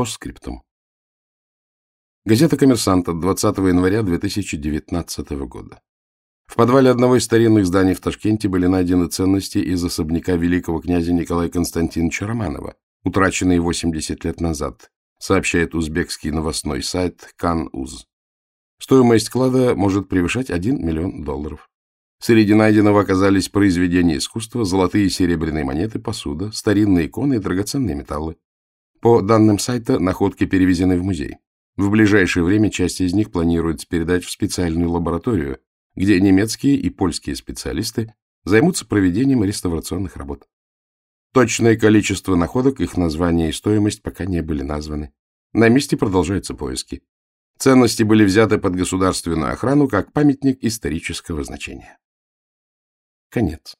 Постскриптум. Газета «Коммерсант» от 20 января 2019 года. В подвале одного из старинных зданий в Ташкенте были найдены ценности из особняка великого князя Николая Константиновича Романова, утраченные 80 лет назад, сообщает узбекский новостной сайт Кан-Уз. Стоимость клада может превышать 1 миллион долларов. Среди найденного оказались произведения искусства, золотые и серебряные монеты, посуда, старинные иконы и драгоценные металлы. По данным сайта, находки перевезены в музей. В ближайшее время часть из них планируется передать в специальную лабораторию, где немецкие и польские специалисты займутся проведением реставрационных работ. Точное количество находок, их название и стоимость пока не были названы. На месте продолжаются поиски. Ценности были взяты под государственную охрану как памятник исторического значения. Конец.